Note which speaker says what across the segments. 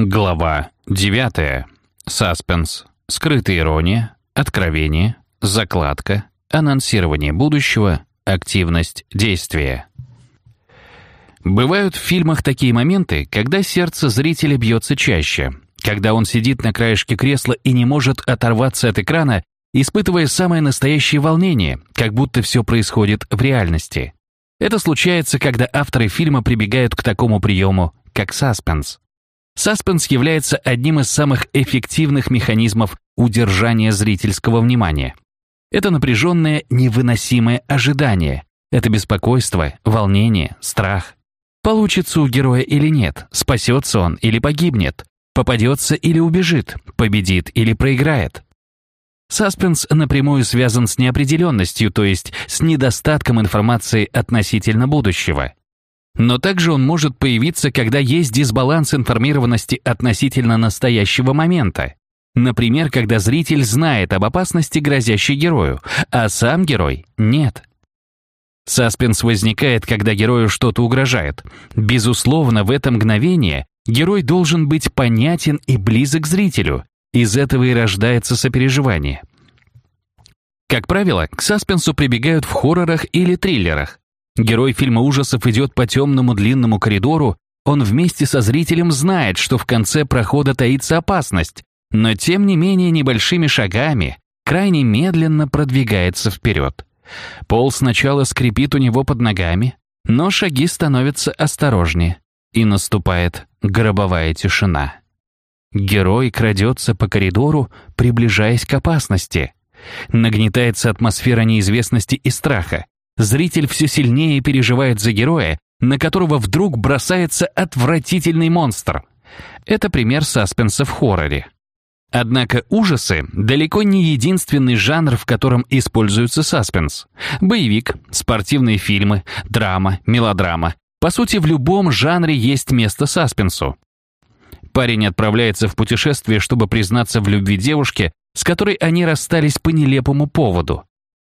Speaker 1: Глава 9. Саспенс. Скрытая ирония, откровение, закладка, анонсирование будущего, активность действия. Бывают в фильмах такие моменты, когда сердце зрителя бьется чаще, когда он сидит на краешке кресла и не может оторваться от экрана, испытывая самое настоящее волнение, как будто все происходит в реальности. Это случается, когда авторы фильма прибегают к такому приему, как саспенс. Саспенс является одним из самых эффективных механизмов удержания зрительского внимания. Это напряженное, невыносимое ожидание. Это беспокойство, волнение, страх. Получится у героя или нет, спасется он или погибнет, попадется или убежит, победит или проиграет. Саспенс напрямую связан с неопределенностью, то есть с недостатком информации относительно будущего. Но также он может появиться, когда есть дисбаланс информированности относительно настоящего момента. Например, когда зритель знает об опасности, грозящей герою, а сам герой — нет. Саспенс возникает, когда герою что-то угрожает. Безусловно, в это мгновение герой должен быть понятен и близок зрителю, из этого и рождается сопереживание. Как правило, к саспенсу прибегают в хоррорах или триллерах. Герой фильма ужасов идет по темному длинному коридору, он вместе со зрителем знает, что в конце прохода таится опасность, но тем не менее небольшими шагами, крайне медленно продвигается вперед. Пол сначала скрипит у него под ногами, но шаги становятся осторожнее, и наступает гробовая тишина. Герой крадется по коридору, приближаясь к опасности. Нагнетается атмосфера неизвестности и страха. Зритель все сильнее переживает за героя, на которого вдруг бросается отвратительный монстр. Это пример саспенса в хорроре. Однако ужасы — далеко не единственный жанр, в котором используется саспенс. Боевик, спортивные фильмы, драма, мелодрама. По сути, в любом жанре есть место саспенсу. Парень отправляется в путешествие, чтобы признаться в любви девушке, с которой они расстались по нелепому поводу.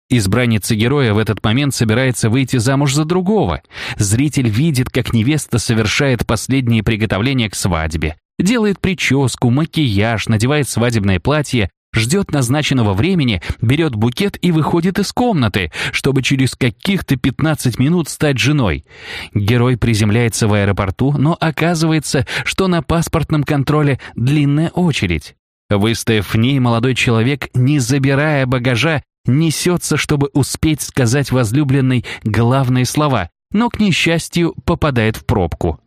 Speaker 1: Избранница героя в этот момент собирается выйти замуж за другого. Зритель видит, как невеста совершает последние приготовления к свадьбе, делает прическу, макияж, надевает свадебное платье, ждет назначенного времени, берет букет и выходит из комнаты, чтобы через каких-то 15 минут стать женой. Герой приземляется в аэропорту, но оказывается, что на паспортном контроле длинная очередь. Выстояв в ней, молодой человек, не забирая багажа, несется, чтобы успеть сказать возлюбленной главные слова, но, к несчастью, попадает в пробку.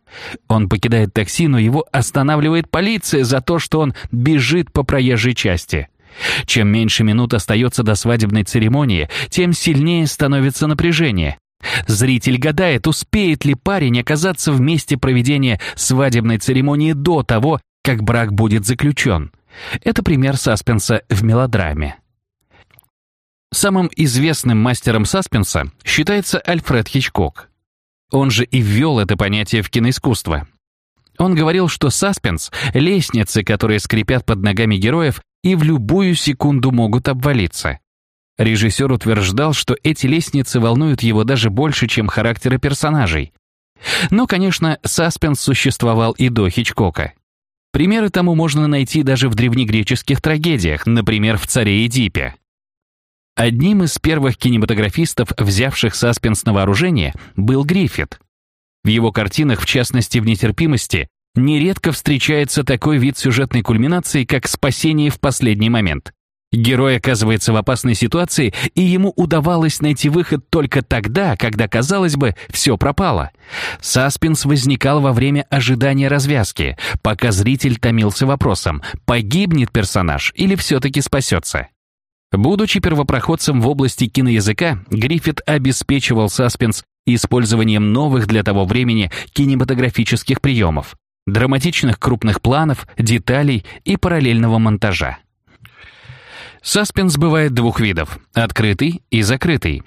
Speaker 1: Он покидает такси, но его останавливает полиция за то, что он бежит по проезжей части. Чем меньше минут остается до свадебной церемонии, тем сильнее становится напряжение. Зритель гадает, успеет ли парень оказаться в месте проведения свадебной церемонии до того, как брак будет заключен. Это пример саспенса в мелодраме. Самым известным мастером саспенса считается Альфред Хичкок. Он же и ввел это понятие в киноискусство. Он говорил, что саспенс — лестницы, которые скрипят под ногами героев и в любую секунду могут обвалиться. Режиссер утверждал, что эти лестницы волнуют его даже больше, чем характеры персонажей. Но, конечно, саспенс существовал и до Хичкока. Примеры тому можно найти даже в древнегреческих трагедиях, например, в «Царе Эдипе». Одним из первых кинематографистов, взявших саспенс на вооружение, был Гриффит. В его картинах, в частности в «Нетерпимости», нередко встречается такой вид сюжетной кульминации, как спасение в последний момент. Герой оказывается в опасной ситуации, и ему удавалось найти выход только тогда, когда, казалось бы, все пропало. Саспенс возникал во время ожидания развязки, пока зритель томился вопросом, погибнет персонаж или все-таки спасется. Будучи первопроходцем в области киноязыка, Гриффит обеспечивал саспенс использованием новых для того времени кинематографических приемов, драматичных крупных планов, деталей и параллельного монтажа. Саспенс бывает двух видов – открытый и закрытый.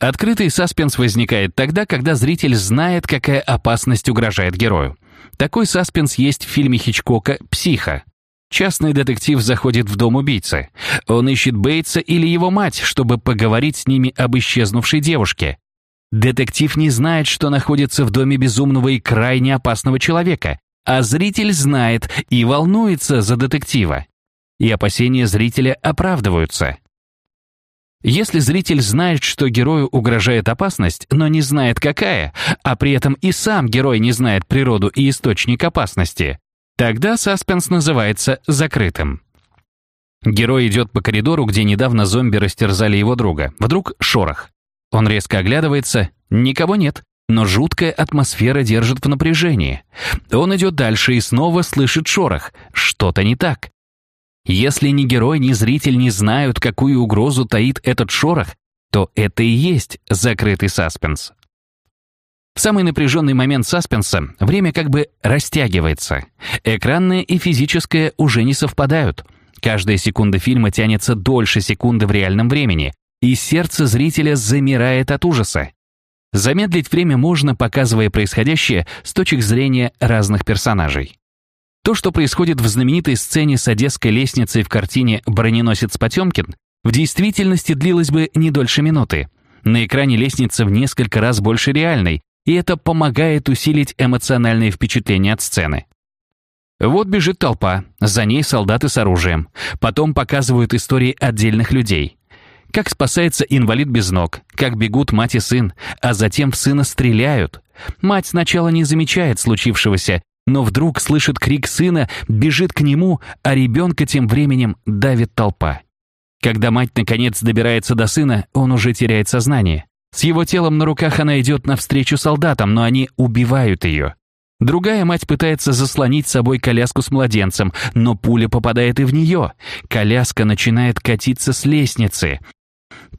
Speaker 1: Открытый саспенс возникает тогда, когда зритель знает, какая опасность угрожает герою. Такой саспенс есть в фильме Хичкока «Психо». Частный детектив заходит в дом убийцы. Он ищет Бейтса или его мать, чтобы поговорить с ними об исчезнувшей девушке. Детектив не знает, что находится в доме безумного и крайне опасного человека, а зритель знает и волнуется за детектива. И опасения зрителя оправдываются. Если зритель знает, что герою угрожает опасность, но не знает какая, а при этом и сам герой не знает природу и источник опасности, тогда саспенс называется закрытым. Герой идет по коридору, где недавно зомби растерзали его друга. Вдруг шорох. Он резко оглядывается, никого нет, но жуткая атмосфера держит в напряжении. Он идет дальше и снова слышит шорох. Что-то не так. Если ни герой, ни зритель не знают, какую угрозу таит этот шорох, то это и есть закрытый саспенс. В самый напряженный момент саспенса время как бы растягивается. Экранное и физическое уже не совпадают. Каждая секунда фильма тянется дольше секунды в реальном времени, и сердце зрителя замирает от ужаса. Замедлить время можно, показывая происходящее с точек зрения разных персонажей. То, что происходит в знаменитой сцене с Одесской лестницей в картине «Броненосец Потемкин», в действительности длилось бы не дольше минуты. На экране лестница в несколько раз больше реальной, и это помогает усилить эмоциональные впечатления от сцены. Вот бежит толпа, за ней солдаты с оружием. Потом показывают истории отдельных людей. Как спасается инвалид без ног, как бегут мать и сын, а затем в сына стреляют. Мать сначала не замечает случившегося но вдруг слышит крик сына, бежит к нему, а ребенка тем временем давит толпа. Когда мать наконец добирается до сына, он уже теряет сознание. С его телом на руках она идет навстречу солдатам, но они убивают ее. Другая мать пытается заслонить собой коляску с младенцем, но пуля попадает и в нее. Коляска начинает катиться с лестницы.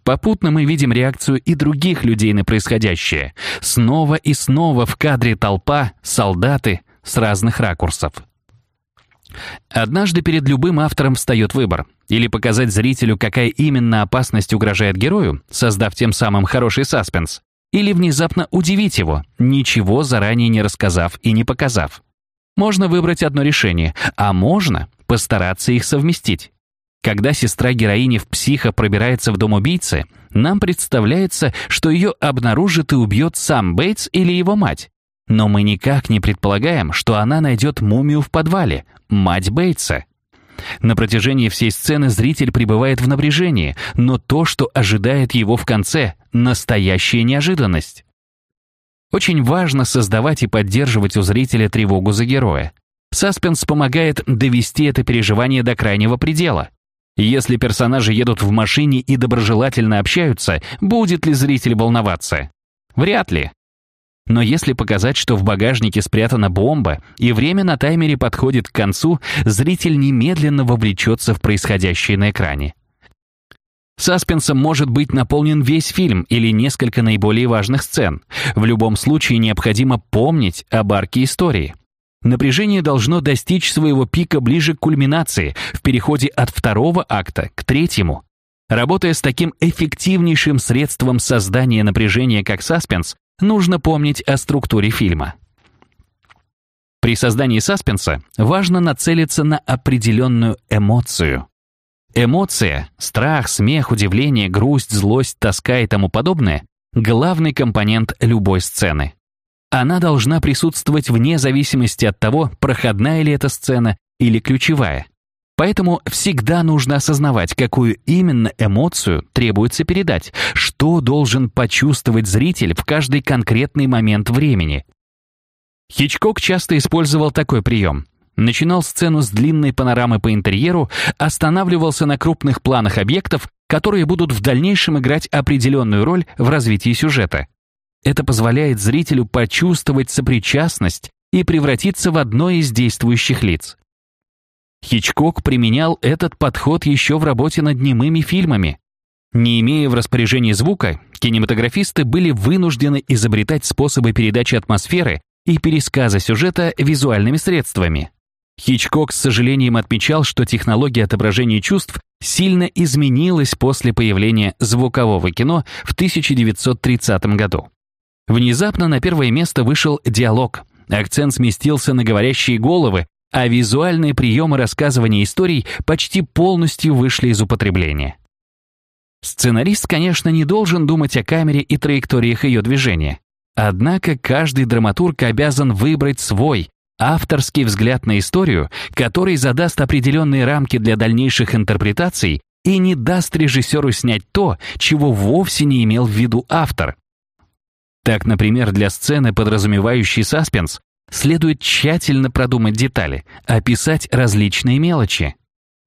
Speaker 1: Попутно мы видим реакцию и других людей на происходящее. Снова и снова в кадре толпа, солдаты, с разных ракурсов. Однажды перед любым автором встает выбор. Или показать зрителю, какая именно опасность угрожает герою, создав тем самым хороший саспенс, или внезапно удивить его, ничего заранее не рассказав и не показав. Можно выбрать одно решение, а можно постараться их совместить. Когда сестра героини в психо пробирается в дом убийцы, нам представляется, что ее обнаружит и убьет сам Бейтс или его мать. Но мы никак не предполагаем, что она найдет мумию в подвале, мать Бейтса. На протяжении всей сцены зритель пребывает в напряжении, но то, что ожидает его в конце — настоящая неожиданность. Очень важно создавать и поддерживать у зрителя тревогу за героя. Саспенс помогает довести это переживание до крайнего предела. Если персонажи едут в машине и доброжелательно общаются, будет ли зритель волноваться? Вряд ли. Но если показать, что в багажнике спрятана бомба, и время на таймере подходит к концу, зритель немедленно вовлечется в происходящее на экране. Саспенсом может быть наполнен весь фильм или несколько наиболее важных сцен. В любом случае необходимо помнить об арке истории. Напряжение должно достичь своего пика ближе к кульминации, в переходе от второго акта к третьему. Работая с таким эффективнейшим средством создания напряжения, как саспенс, нужно помнить о структуре фильма. При создании саспенса важно нацелиться на определенную эмоцию. Эмоция, страх, смех, удивление, грусть, злость, тоска и тому подобное — главный компонент любой сцены. Она должна присутствовать вне зависимости от того, проходная ли эта сцена или ключевая. Поэтому всегда нужно осознавать, какую именно эмоцию требуется передать, что должен почувствовать зритель в каждый конкретный момент времени. Хичкок часто использовал такой прием. Начинал сцену с длинной панорамы по интерьеру, останавливался на крупных планах объектов, которые будут в дальнейшем играть определенную роль в развитии сюжета. Это позволяет зрителю почувствовать сопричастность и превратиться в одно из действующих лиц. Хичкок применял этот подход еще в работе над немыми фильмами. Не имея в распоряжении звука, кинематографисты были вынуждены изобретать способы передачи атмосферы и пересказа сюжета визуальными средствами. Хичкок с сожалением отмечал, что технология отображения чувств сильно изменилась после появления звукового кино в 1930 году. Внезапно на первое место вышел диалог. Акцент сместился на говорящие головы, а визуальные приемы рассказывания историй почти полностью вышли из употребления. Сценарист, конечно, не должен думать о камере и траекториях ее движения. Однако каждый драматург обязан выбрать свой, Авторский взгляд на историю, который задаст определенные рамки для дальнейших интерпретаций и не даст режиссеру снять то, чего вовсе не имел в виду автор. Так, например, для сцены, подразумевающей саспенс, следует тщательно продумать детали, описать различные мелочи.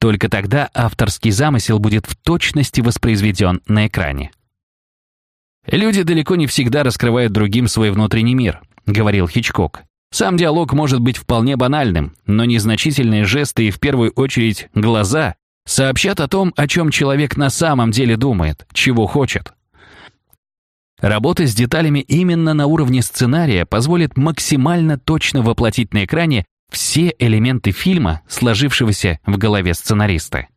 Speaker 1: Только тогда авторский замысел будет в точности воспроизведен на экране. «Люди далеко не всегда раскрывают другим свой внутренний мир», — говорил Хичкок. Сам диалог может быть вполне банальным, но незначительные жесты и в первую очередь глаза сообщат о том, о чем человек на самом деле думает, чего хочет. Работа с деталями именно на уровне сценария позволит максимально точно воплотить на экране все элементы фильма, сложившегося в голове сценариста.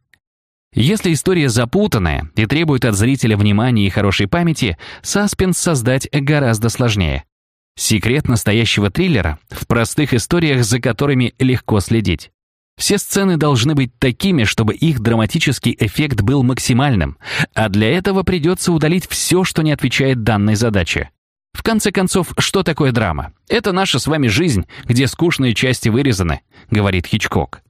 Speaker 1: Если история запутанная и требует от зрителя внимания и хорошей памяти, саспенс создать гораздо сложнее. Секрет настоящего триллера в простых историях, за которыми легко следить. Все сцены должны быть такими, чтобы их драматический эффект был максимальным, а для этого придется удалить все, что не отвечает данной задаче. В конце концов, что такое драма? Это наша с вами жизнь, где скучные части вырезаны, говорит Хичкок.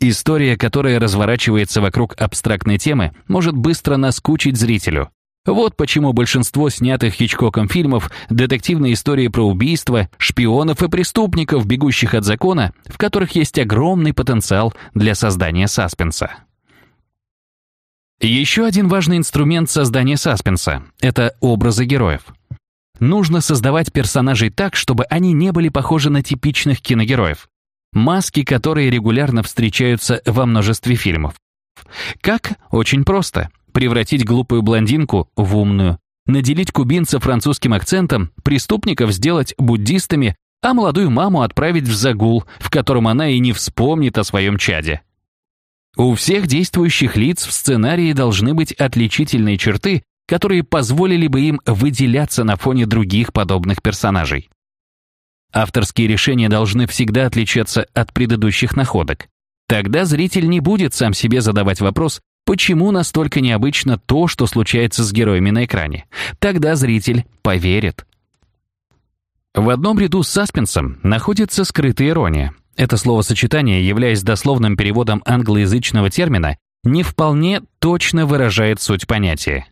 Speaker 1: История, которая разворачивается вокруг абстрактной темы, может быстро наскучить зрителю. Вот почему большинство снятых Хичкоком фильмов — детективные истории про убийства, шпионов и преступников, бегущих от закона, в которых есть огромный потенциал для создания саспенса. Еще один важный инструмент создания саспенса — это образы героев. Нужно создавать персонажей так, чтобы они не были похожи на типичных киногероев. Маски, которые регулярно встречаются во множестве фильмов. Как? Очень просто превратить глупую блондинку в умную, наделить кубинца французским акцентом, преступников сделать буддистами, а молодую маму отправить в загул, в котором она и не вспомнит о своем чаде. У всех действующих лиц в сценарии должны быть отличительные черты, которые позволили бы им выделяться на фоне других подобных персонажей. Авторские решения должны всегда отличаться от предыдущих находок. Тогда зритель не будет сам себе задавать вопрос, Почему настолько необычно то, что случается с героями на экране? Тогда зритель поверит. В одном ряду с саспенсом находится скрытая ирония. Это словосочетание, являясь дословным переводом англоязычного термина, не вполне точно выражает суть понятия.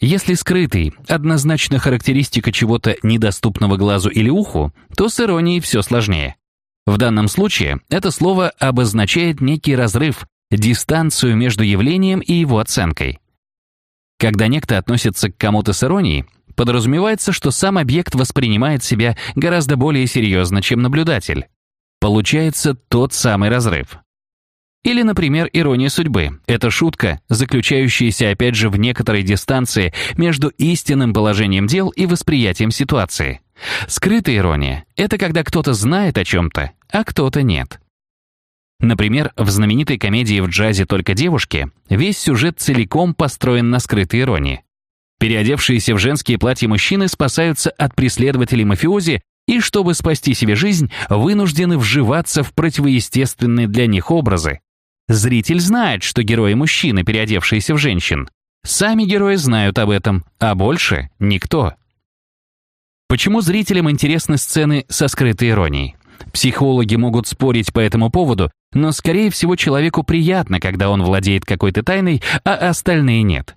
Speaker 1: Если скрытый – однозначно характеристика чего-то недоступного глазу или уху, то с иронией все сложнее. В данном случае это слово обозначает некий разрыв, дистанцию между явлением и его оценкой. Когда некто относится к кому-то с иронией, подразумевается, что сам объект воспринимает себя гораздо более серьезно, чем наблюдатель. Получается тот самый разрыв. Или, например, ирония судьбы. Это шутка, заключающаяся опять же в некоторой дистанции между истинным положением дел и восприятием ситуации. Скрытая ирония — это когда кто-то знает о чем-то, а кто-то нет. Например, в знаменитой комедии в джазе «Только девушки» весь сюжет целиком построен на скрытой иронии. Переодевшиеся в женские платья мужчины спасаются от преследователей мафиози и, чтобы спасти себе жизнь, вынуждены вживаться в противоестественные для них образы. Зритель знает, что герои мужчины, переодевшиеся в женщин. Сами герои знают об этом, а больше никто. Почему зрителям интересны сцены со скрытой иронией? Психологи могут спорить по этому поводу, но, скорее всего, человеку приятно, когда он владеет какой-то тайной, а остальные нет.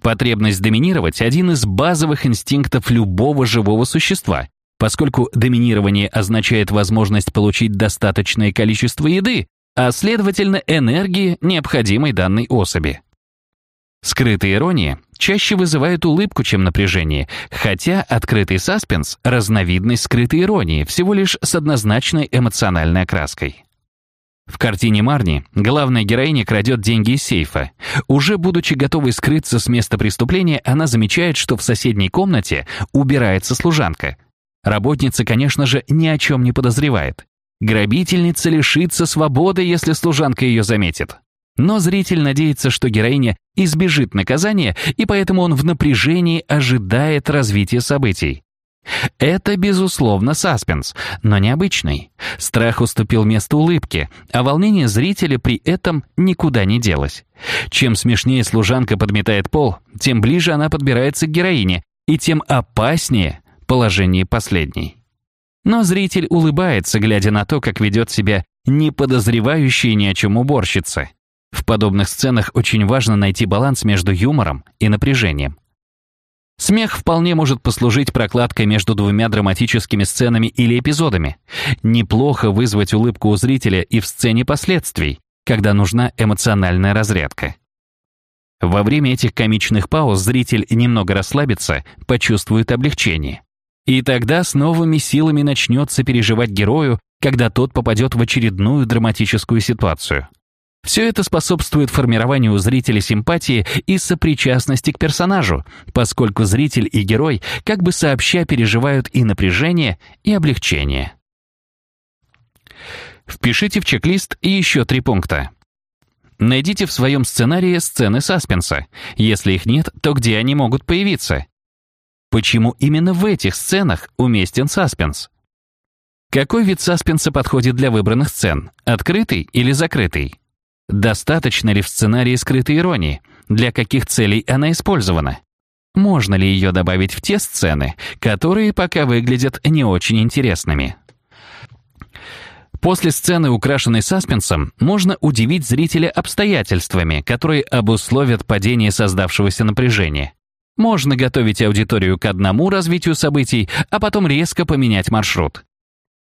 Speaker 1: Потребность доминировать – один из базовых инстинктов любого живого существа, поскольку доминирование означает возможность получить достаточное количество еды, а, следовательно, энергии, необходимой данной особи. Скрытая ирония чаще вызывает улыбку, чем напряжение, хотя открытый саспенс – разновидность скрытой иронии, всего лишь с однозначной эмоциональной окраской. В картине Марни главная героиня крадет деньги из сейфа. Уже будучи готовой скрыться с места преступления, она замечает, что в соседней комнате убирается служанка. Работница, конечно же, ни о чем не подозревает. Грабительница лишится свободы, если служанка ее заметит. Но зритель надеется, что героиня избежит наказания, и поэтому он в напряжении ожидает развития событий. Это, безусловно, саспенс, но необычный. Страх уступил место улыбке, а волнение зрителя при этом никуда не делось. Чем смешнее служанка подметает пол, тем ближе она подбирается к героине, и тем опаснее положение последней. Но зритель улыбается, глядя на то, как ведет себя не подозревающая ни о чем уборщица. В подобных сценах очень важно найти баланс между юмором и напряжением. Смех вполне может послужить прокладкой между двумя драматическими сценами или эпизодами. Неплохо вызвать улыбку у зрителя и в сцене последствий, когда нужна эмоциональная разрядка. Во время этих комичных пауз зритель немного расслабится, почувствует облегчение. И тогда с новыми силами начнется переживать герою, когда тот попадет в очередную драматическую ситуацию. Все это способствует формированию у зрителя симпатии и сопричастности к персонажу, поскольку зритель и герой как бы сообща переживают и напряжение, и облегчение. Впишите в чек-лист еще три пункта. Найдите в своем сценарии сцены саспенса. Если их нет, то где они могут появиться? Почему именно в этих сценах уместен саспенс? Какой вид саспенса подходит для выбранных сцен? Открытый или закрытый? Достаточно ли в сценарии скрытой иронии? Для каких целей она использована? Можно ли ее добавить в те сцены, которые пока выглядят не очень интересными? После сцены, украшенной саспенсом, можно удивить зрителя обстоятельствами, которые обусловят падение создавшегося напряжения. Можно готовить аудиторию к одному развитию событий, а потом резко поменять маршрут.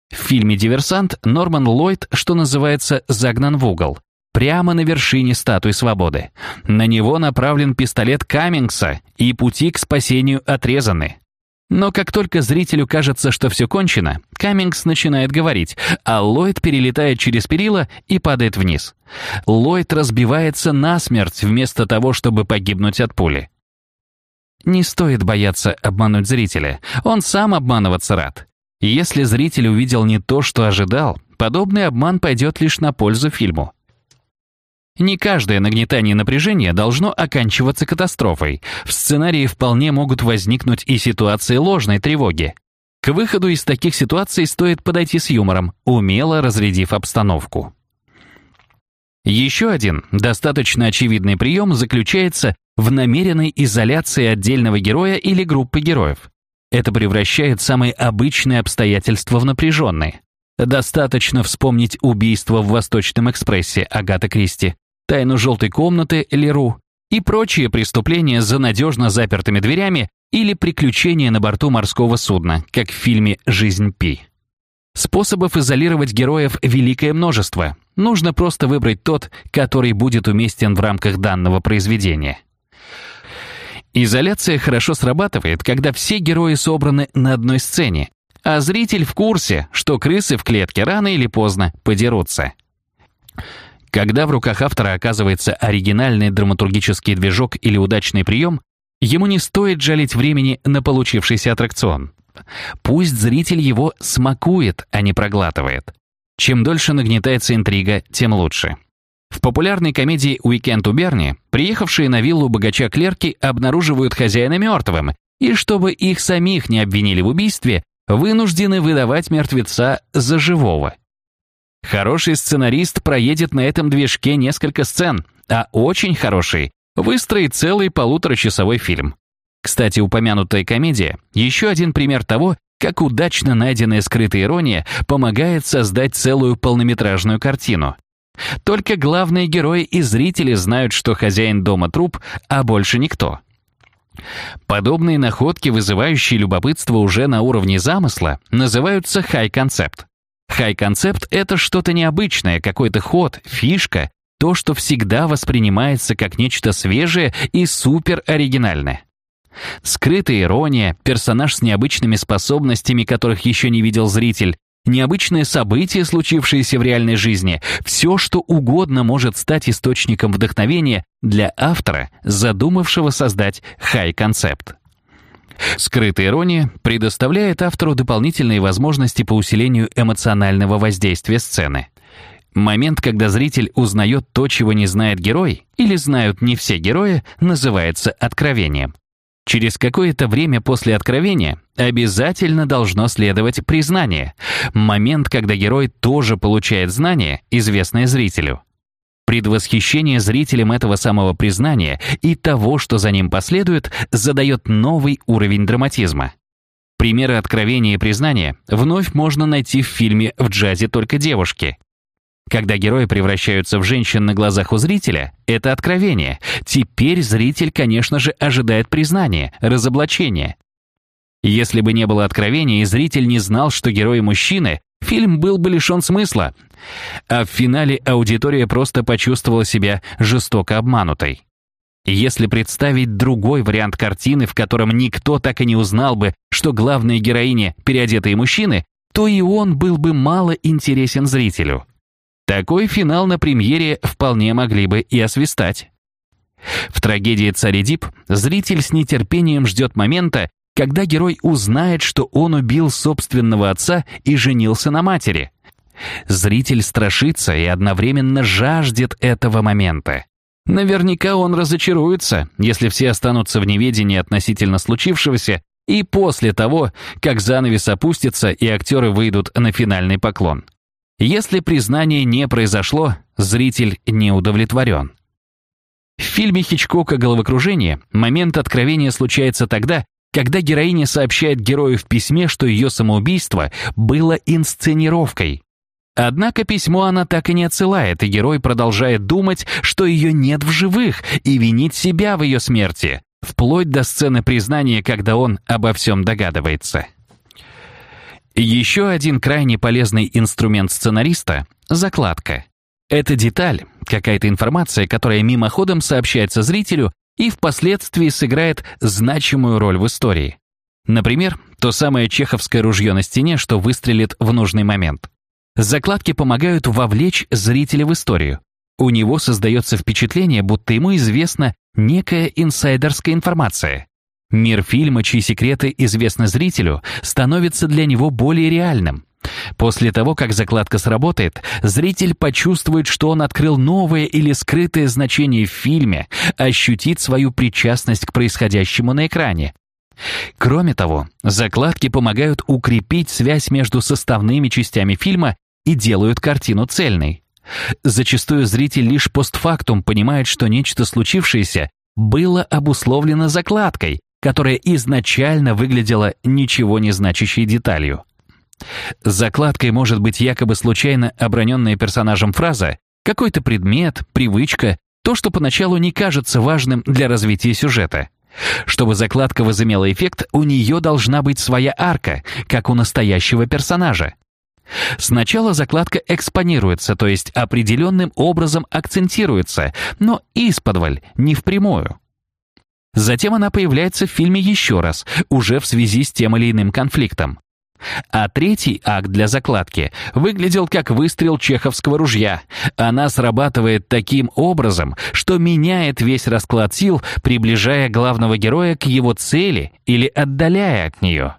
Speaker 1: В фильме «Диверсант» Норман Ллойд, что называется, загнан в угол прямо на вершине статуи свободы. На него направлен пистолет Каммингса, и пути к спасению отрезаны. Но как только зрителю кажется, что все кончено, Каммингс начинает говорить, а Ллойд перелетает через перила и падает вниз. Ллойд разбивается насмерть вместо того, чтобы погибнуть от пули. Не стоит бояться обмануть зрителя, он сам обманываться рад. Если зритель увидел не то, что ожидал, подобный обман пойдет лишь на пользу фильму. Не каждое нагнетание напряжения должно оканчиваться катастрофой. В сценарии вполне могут возникнуть и ситуации ложной тревоги. К выходу из таких ситуаций стоит подойти с юмором, умело разрядив обстановку. Еще один, достаточно очевидный прием заключается в намеренной изоляции отдельного героя или группы героев. Это превращает самые обычные обстоятельства в напряженные. Достаточно вспомнить убийство в Восточном экспрессе Агата Кристи, тайну желтой комнаты Леру и прочие преступления за надежно запертыми дверями или приключения на борту морского судна, как в фильме «Жизнь Пи». Способов изолировать героев великое множество. Нужно просто выбрать тот, который будет уместен в рамках данного произведения. Изоляция хорошо срабатывает, когда все герои собраны на одной сцене, а зритель в курсе, что крысы в клетке рано или поздно подерутся. Когда в руках автора оказывается оригинальный драматургический движок или удачный прием, ему не стоит жалеть времени на получившийся аттракцион. Пусть зритель его смакует, а не проглатывает. Чем дольше нагнетается интрига, тем лучше. В популярной комедии «Уикенд у Берни» приехавшие на виллу богача клерки обнаруживают хозяина мертвым, и чтобы их самих не обвинили в убийстве, вынуждены выдавать мертвеца за живого. Хороший сценарист проедет на этом движке несколько сцен, а очень хороший выстроит целый полуторачасовой фильм. Кстати, упомянутая комедия – еще один пример того, как удачно найденная скрытая ирония помогает создать целую полнометражную картину. Только главные герои и зрители знают, что хозяин дома труп, а больше никто. Подобные находки, вызывающие любопытство уже на уровне замысла, называются хай-концепт. Хай-концепт — это что-то необычное, какой-то ход, фишка, то, что всегда воспринимается как нечто свежее и супер-оригинальное. Скрытая ирония, персонаж с необычными способностями, которых еще не видел зритель, необычные события, случившиеся в реальной жизни, все, что угодно может стать источником вдохновения для автора, задумавшего создать хай-концепт. Скрытая ирония предоставляет автору дополнительные возможности по усилению эмоционального воздействия сцены. Момент, когда зритель узнает то, чего не знает герой, или знают не все герои, называется откровением. Через какое-то время после откровения обязательно должно следовать признание. Момент, когда герой тоже получает знание, известное зрителю. Предвосхищение зрителям этого самого признания и того, что за ним последует, задает новый уровень драматизма. Примеры откровения и признания вновь можно найти в фильме «В джазе только девушки». Когда герои превращаются в женщин на глазах у зрителя, это откровение. Теперь зритель, конечно же, ожидает признания, разоблачения. Если бы не было откровения и зритель не знал, что герои мужчины, фильм был бы лишен смысла. А в финале аудитория просто почувствовала себя жестоко обманутой. Если представить другой вариант картины, в котором никто так и не узнал бы, что главные героини – переодетые мужчины, то и он был бы мало интересен зрителю. Такой финал на премьере вполне могли бы и освистать. В трагедии «Царь Эдип» зритель с нетерпением ждет момента, когда герой узнает, что он убил собственного отца и женился на матери. Зритель страшится и одновременно жаждет этого момента. Наверняка он разочаруется, если все останутся в неведении относительно случившегося и после того, как занавес опустится и актеры выйдут на финальный поклон. Если признание не произошло, зритель не удовлетворен. В фильме Хичкока «Головокружение» момент откровения случается тогда, когда героиня сообщает герою в письме, что ее самоубийство было инсценировкой. Однако письмо она так и не отсылает, и герой продолжает думать, что ее нет в живых, и винить себя в ее смерти, вплоть до сцены признания, когда он обо всем догадывается. Еще один крайне полезный инструмент сценариста — закладка. Это деталь, какая-то информация, которая мимоходом сообщается зрителю и впоследствии сыграет значимую роль в истории. Например, то самое чеховское ружье на стене, что выстрелит в нужный момент. Закладки помогают вовлечь зрителя в историю. У него создается впечатление, будто ему известна некая инсайдерская информация. Мир фильма, чьи секреты известны зрителю, становится для него более реальным. После того, как закладка сработает, зритель почувствует, что он открыл новое или скрытое значение в фильме, ощутит свою причастность к происходящему на экране. Кроме того, закладки помогают укрепить связь между составными частями фильма и делают картину цельной. Зачастую зритель лишь постфактум понимает, что нечто случившееся было обусловлено закладкой, которая изначально выглядела ничего не значащей деталью. Закладкой может быть якобы случайно оброненная персонажем фраза, какой-то предмет, привычка, то, что поначалу не кажется важным для развития сюжета. Чтобы закладка возымела эффект, у нее должна быть своя арка, как у настоящего персонажа. Сначала закладка экспонируется, то есть определенным образом акцентируется, но исподволь, не впрямую. Затем она появляется в фильме еще раз, уже в связи с тем или иным конфликтом. А третий акт для закладки выглядел как выстрел чеховского ружья. Она срабатывает таким образом, что меняет весь расклад сил, приближая главного героя к его цели или отдаляя от нее.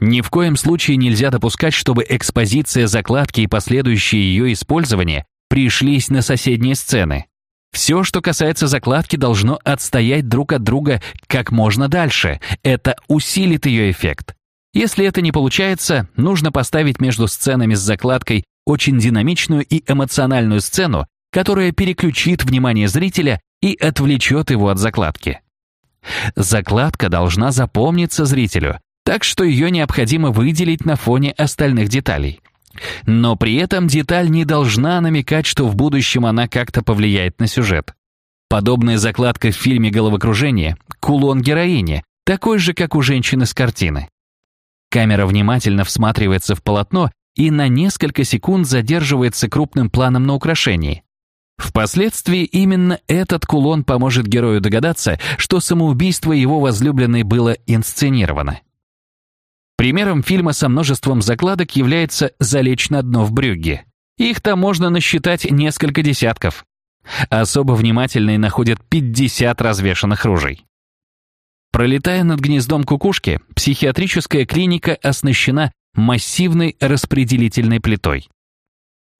Speaker 1: Ни в коем случае нельзя допускать, чтобы экспозиция закладки и последующее ее использование пришлись на соседние сцены. Все, что касается закладки, должно отстоять друг от друга как можно дальше. Это усилит ее эффект. Если это не получается, нужно поставить между сценами с закладкой очень динамичную и эмоциональную сцену, которая переключит внимание зрителя и отвлечет его от закладки. Закладка должна запомниться зрителю, так что ее необходимо выделить на фоне остальных деталей. Но при этом деталь не должна намекать, что в будущем она как-то повлияет на сюжет. Подобная закладка в фильме «Головокружение» — кулон героини, такой же, как у женщины с картины. Камера внимательно всматривается в полотно и на несколько секунд задерживается крупным планом на украшении. Впоследствии именно этот кулон поможет герою догадаться, что самоубийство его возлюбленной было инсценировано. Примером фильма со множеством закладок является «Залечь на дно в Брюгге». Их там можно насчитать несколько десятков. Особо внимательные находят 50 развешанных ружей. Пролетая над гнездом кукушки, психиатрическая клиника оснащена массивной распределительной плитой.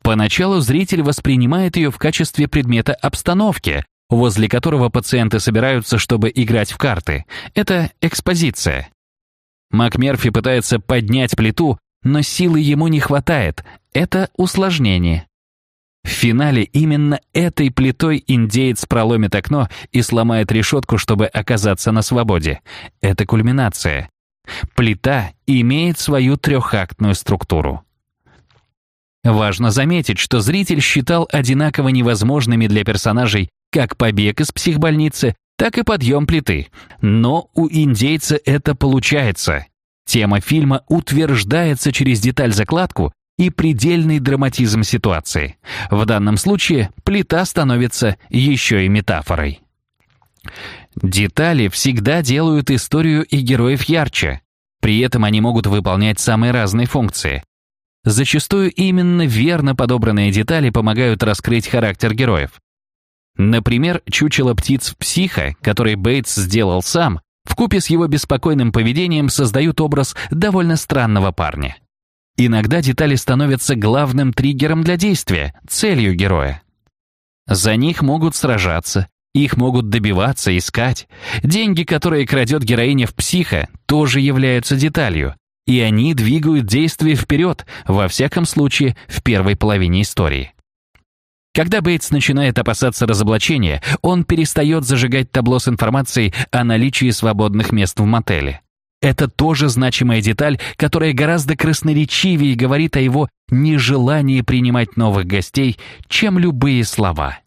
Speaker 1: Поначалу зритель воспринимает ее в качестве предмета обстановки, возле которого пациенты собираются, чтобы играть в карты. Это экспозиция. МакМерфи пытается поднять плиту, но силы ему не хватает. Это усложнение. В финале именно этой плитой индеец проломит окно и сломает решетку, чтобы оказаться на свободе. Это кульминация. Плита имеет свою трехактную структуру. Важно заметить, что зритель считал одинаково невозможными для персонажей как побег из психбольницы, так и подъем плиты. Но у индейца это получается. Тема фильма утверждается через деталь-закладку и предельный драматизм ситуации. В данном случае плита становится еще и метафорой. Детали всегда делают историю и героев ярче. При этом они могут выполнять самые разные функции. Зачастую именно верно подобранные детали помогают раскрыть характер героев. Например, чучело птиц психа, который Бейтс сделал сам, вкупе с его беспокойным поведением создают образ довольно странного парня. Иногда детали становятся главным триггером для действия, целью героя. За них могут сражаться, их могут добиваться, искать. Деньги, которые крадет героиня в психа, тоже являются деталью. И они двигают действие вперед, во всяком случае, в первой половине истории. Когда Бейтс начинает опасаться разоблачения, он перестает зажигать табло с информацией о наличии свободных мест в мотеле. Это тоже значимая деталь, которая гораздо красноречивее говорит о его нежелании принимать новых гостей, чем любые слова.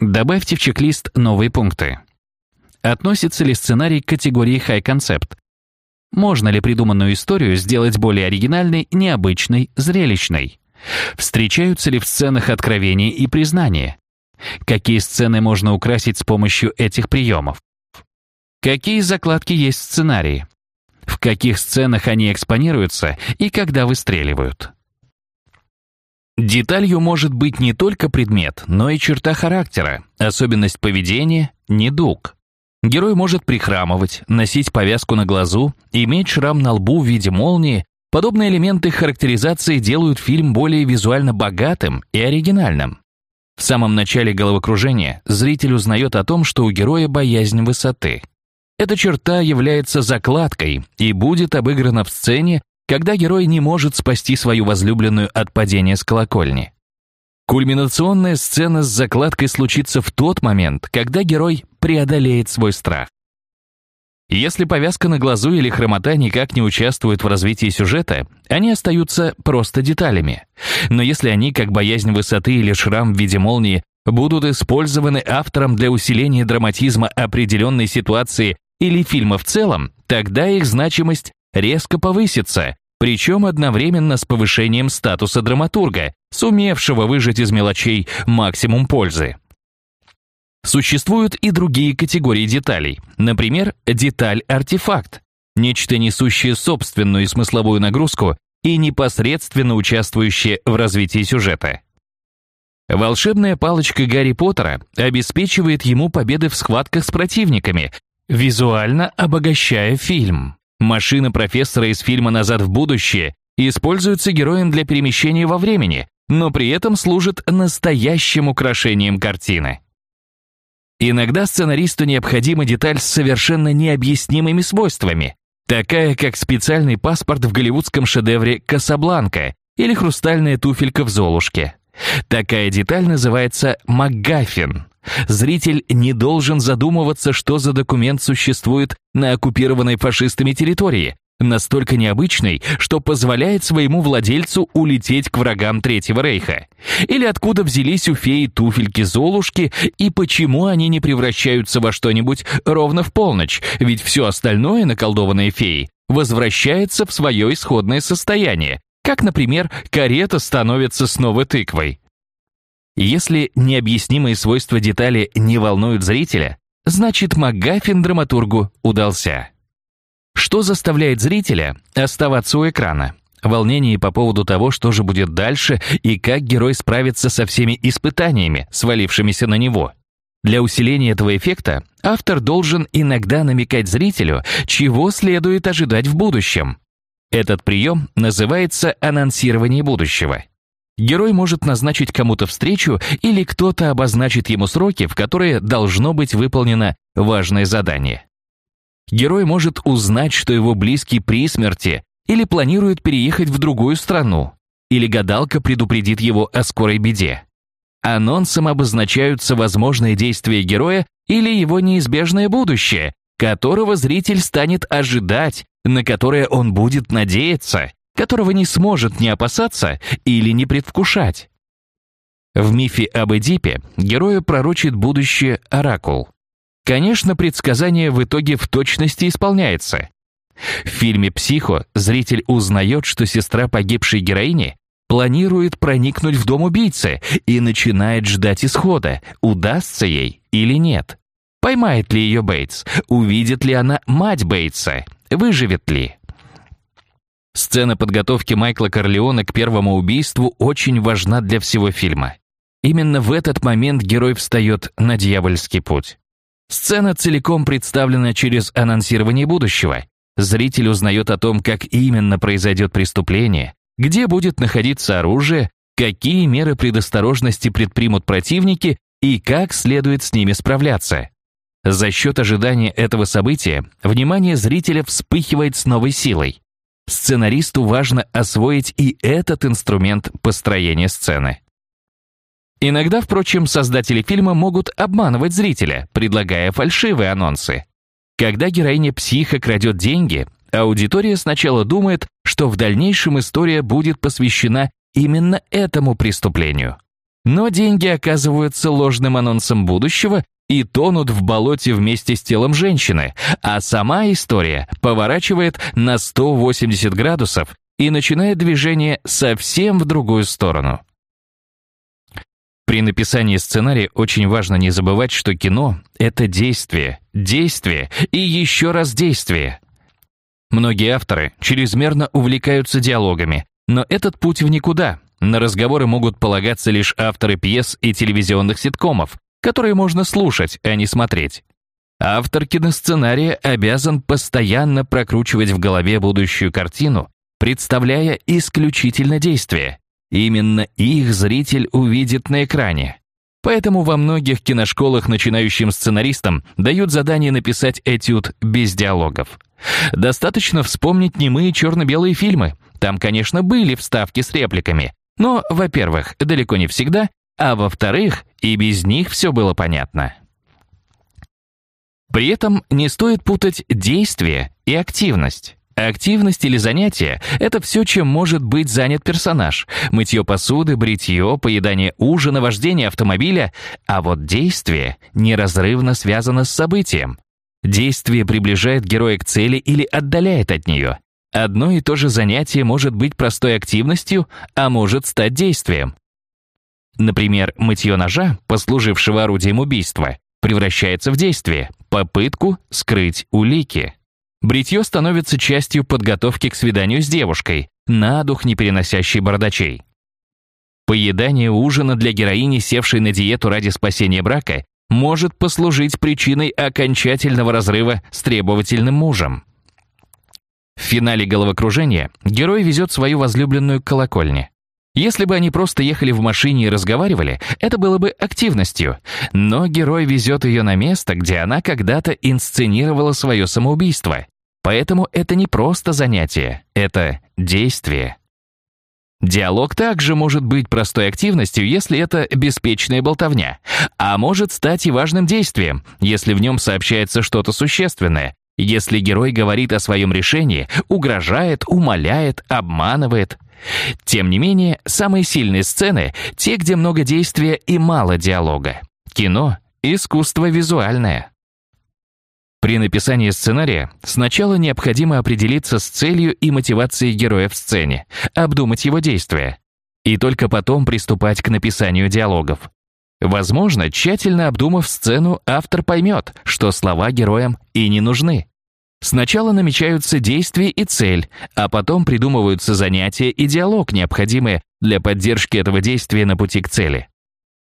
Speaker 1: Добавьте в чек-лист новые пункты. Относится ли сценарий к категории High Concept? Можно ли придуманную историю сделать более оригинальной, необычной, зрелищной? Встречаются ли в сценах откровения и признания? Какие сцены можно украсить с помощью этих приемов? Какие закладки есть в сценарии? В каких сценах они экспонируются и когда выстреливают? Деталью может быть не только предмет, но и черта характера, особенность поведения, недуг. Герой может прихрамывать, носить повязку на глазу, иметь шрам на лбу в виде молнии. Подобные элементы характеризации делают фильм более визуально богатым и оригинальным. В самом начале головокружения зритель узнает о том, что у героя боязнь высоты. Эта черта является закладкой и будет обыграна в сцене, когда герой не может спасти свою возлюбленную от падения с колокольни. Кульминационная сцена с закладкой случится в тот момент, когда герой преодолеет свой страх. Если повязка на глазу или хромота никак не участвуют в развитии сюжета, они остаются просто деталями. Но если они, как боязнь высоты или шрам в виде молнии, будут использованы автором для усиления драматизма определенной ситуации или фильма в целом, тогда их значимость резко повысится, причем одновременно с повышением статуса драматурга, сумевшего выжать из мелочей максимум пользы. Существуют и другие категории деталей, например, деталь-артефакт, нечто несущее собственную смысловую нагрузку и непосредственно участвующее в развитии сюжета. Волшебная палочка Гарри Поттера обеспечивает ему победы в схватках с противниками, визуально обогащая фильм. Машина профессора из фильма «Назад в будущее» используется героем для перемещения во времени, но при этом служит настоящим украшением картины. Иногда сценаристу необходима деталь с совершенно необъяснимыми свойствами, такая как специальный паспорт в голливудском шедевре «Касабланка» или хрустальная туфелька в «Золушке». Такая деталь называется «МакГаффин». Зритель не должен задумываться, что за документ существует на оккупированной фашистами территории, настолько необычный, что позволяет своему владельцу улететь к врагам Третьего Рейха. Или откуда взялись у феи туфельки-золушки и почему они не превращаются во что-нибудь ровно в полночь, ведь все остальное наколдованные феи возвращается в свое исходное состояние, как, например, карета становится снова тыквой. Если необъяснимые свойства детали не волнуют зрителя, значит МакГаффин драматургу удался. Что заставляет зрителя оставаться у экрана? Волнение по поводу того, что же будет дальше и как герой справится со всеми испытаниями, свалившимися на него. Для усиления этого эффекта автор должен иногда намекать зрителю, чего следует ожидать в будущем. Этот прием называется анонсирование будущего. Герой может назначить кому-то встречу или кто-то обозначит ему сроки, в которые должно быть выполнено важное задание. Герой может узнать, что его близкий при смерти или планирует переехать в другую страну, или гадалка предупредит его о скорой беде. Анонсом обозначаются возможные действия героя или его неизбежное будущее, которого зритель станет ожидать, на которое он будет надеяться, которого не сможет не опасаться или не предвкушать. В мифе об Эдипе герою пророчит будущее Оракул. Конечно, предсказание в итоге в точности исполняется. В фильме «Психо» зритель узнает, что сестра погибшей героини планирует проникнуть в дом убийцы и начинает ждать исхода, удастся ей или нет. Поймает ли ее Бейтс? Увидит ли она мать Бейтса? Выживет ли? Сцена подготовки Майкла Корлеона к первому убийству очень важна для всего фильма. Именно в этот момент герой встает на дьявольский путь. Сцена целиком представлена через анонсирование будущего. Зритель узнает о том, как именно произойдет преступление, где будет находиться оружие, какие меры предосторожности предпримут противники и как следует с ними справляться. За счет ожидания этого события внимание зрителя вспыхивает с новой силой. Сценаристу важно освоить и этот инструмент построения сцены. Иногда, впрочем, создатели фильма могут обманывать зрителя, предлагая фальшивые анонсы. Когда героиня психа крадет деньги, аудитория сначала думает, что в дальнейшем история будет посвящена именно этому преступлению. Но деньги оказываются ложным анонсом будущего и тонут в болоте вместе с телом женщины, а сама история поворачивает на 180 градусов и начинает движение совсем в другую сторону. При написании сценария очень важно не забывать, что кино — это действие, действие и еще раз действие. Многие авторы чрезмерно увлекаются диалогами, но этот путь в никуда. На разговоры могут полагаться лишь авторы пьес и телевизионных ситкомов, которые можно слушать, а не смотреть. Автор киносценария обязан постоянно прокручивать в голове будущую картину, представляя исключительно действия. Именно их зритель увидит на экране. Поэтому во многих киношколах начинающим сценаристам дают задание написать этюд без диалогов. Достаточно вспомнить немые черно-белые фильмы. Там, конечно, были вставки с репликами. Но, во-первых, далеко не всегда, а во-вторых, и без них все было понятно. При этом не стоит путать действие и активность. Активность или занятие — это все, чем может быть занят персонаж. Мытье посуды, бритье, поедание ужина, вождение автомобиля. А вот действие неразрывно связано с событием. Действие приближает героя к цели или отдаляет от нее. Одно и то же занятие может быть простой активностью, а может стать действием. Например, мытье ножа, послужившего орудием убийства, превращается в действие, попытку скрыть улики. Бритье становится частью подготовки к свиданию с девушкой, на дух не переносящей бардачей. Поедание ужина для героини, севшей на диету ради спасения брака, может послужить причиной окончательного разрыва с требовательным мужем. В финале головокружения герой везет свою возлюбленную к колокольне. Если бы они просто ехали в машине и разговаривали, это было бы активностью. Но герой везет ее на место, где она когда-то инсценировала свое самоубийство. Поэтому это не просто занятие, это действие. Диалог также может быть простой активностью, если это беспечная болтовня, а может стать и важным действием, если в нем сообщается что-то существенное, если герой говорит о своем решении, угрожает, умоляет, обманывает. Тем не менее, самые сильные сцены — те, где много действия и мало диалога. Кино — искусство визуальное. При написании сценария сначала необходимо определиться с целью и мотивацией героя в сцене, обдумать его действия, и только потом приступать к написанию диалогов. Возможно, тщательно обдумав сцену, автор поймет, что слова героям и не нужны. Сначала намечаются действия и цель, а потом придумываются занятия и диалог, необходимые для поддержки этого действия на пути к цели.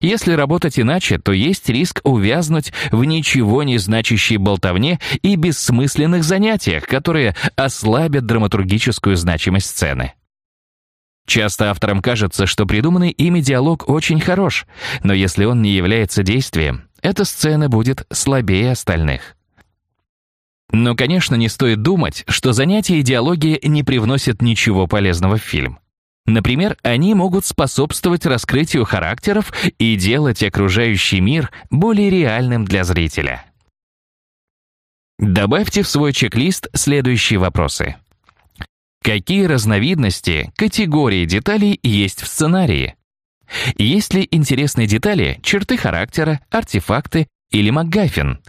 Speaker 1: Если работать иначе, то есть риск увязнуть в ничего не значащей болтовне и бессмысленных занятиях, которые ослабят драматургическую значимость сцены. Часто авторам кажется, что придуманный ими диалог очень хорош, но если он не является действием, эта сцена будет слабее остальных. Но, конечно, не стоит думать, что занятия идеологии не привносят ничего полезного в фильм. Например, они могут способствовать раскрытию характеров и делать окружающий мир более реальным для зрителя. Добавьте в свой чек-лист следующие вопросы. Какие разновидности, категории деталей есть в сценарии? Есть ли интересные детали, черты характера, артефакты или МакГаффин?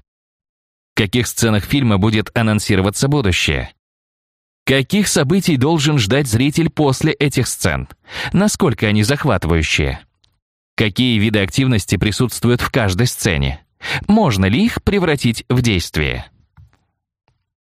Speaker 1: В каких сценах фильма будет анонсироваться будущее? Каких событий должен ждать зритель после этих сцен? Насколько они захватывающие? Какие виды активности присутствуют в каждой сцене? Можно ли их превратить в действие?